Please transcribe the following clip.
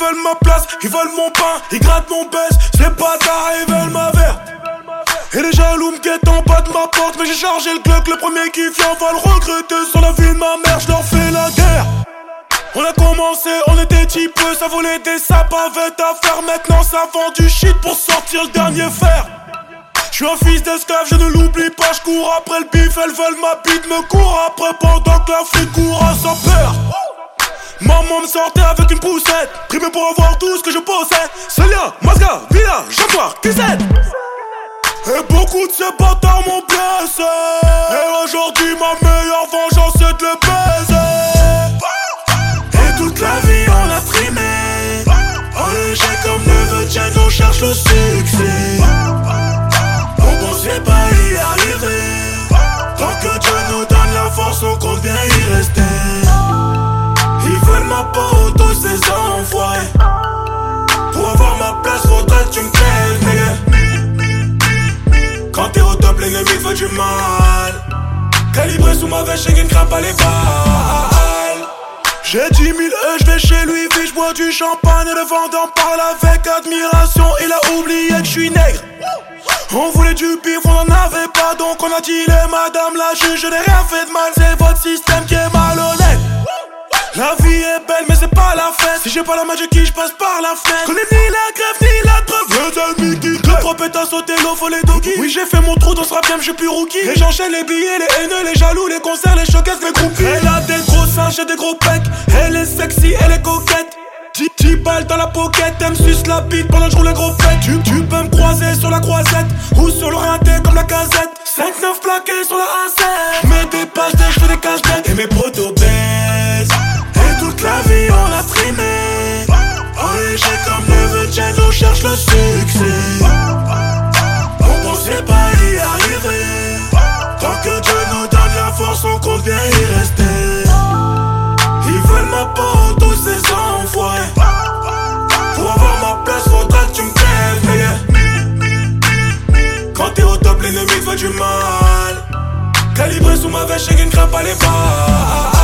veulent ma place, ils veulent mon pain, ils grattent mon baisse. Ces bâtards, ils veulent ma verre. Et les jaloux me guettent en bas de ma porte, mais j'ai chargé le Glock, le premier qui vient va le regretter sur la vie de ma mère, je leur fais la guerre. On a commencé, on était type, ça volait des sapes avec à faire, maintenant ça vend du shit pour sortir le dernier fer. Je suis un fils d'esclave, je ne l'oublie pas, je cours après le bif, elles veulent ma bite, me court après pendant que la flic court à sa peur. Maman me sortait avec une poussette, primé pour avoir tout ce que je possède. Celia, Mazga, Villa, Jaguar, QZ. Et beaucoup de ces bâtards m'ont blessé. Et aujourd'hui ma meilleure vengeance c'est de le baiser. Et toute la vie on a trimé. On est comme neveu de on cherche le succès t'es au top, l'ennemi veut du mal. Calibré sous ma veste, je ne pas les balles. J'ai 10 000 E, je vais chez lui, puis je bois du champagne et le vendeur parle avec admiration. Il a oublié que je suis nègre. On voulait du bif, on en avait pas, donc on a dit les madame la juge, je n'ai rien fait de mal, c'est votre système qui est malhonnête. La vie est belle, mais c'est pas la fête. Si j'ai pas la main, qui je passe par la fenêtre. Connais ni la grève, ni la trêve. Les ennemis qui Le propre à sauté l'eau, faut les doggy. Oui, j'ai fait mon trou dans ce rap game, je suis plus rookie. Et j'enchaîne les billets, les haineux, les jaloux, les concerts, les showcases, les groupies. Elle a des gros seins, j'ai des gros pecs. Elle est sexy, elle est coquette. 10 balles dans la pocket, elle me suce la bite pendant que je roule les gros fêtes. Tu, tu peux me croiser sur la croisette ou sur le comme la casette. 5-9 plaqués sur mauvais, je ne crains pas les pas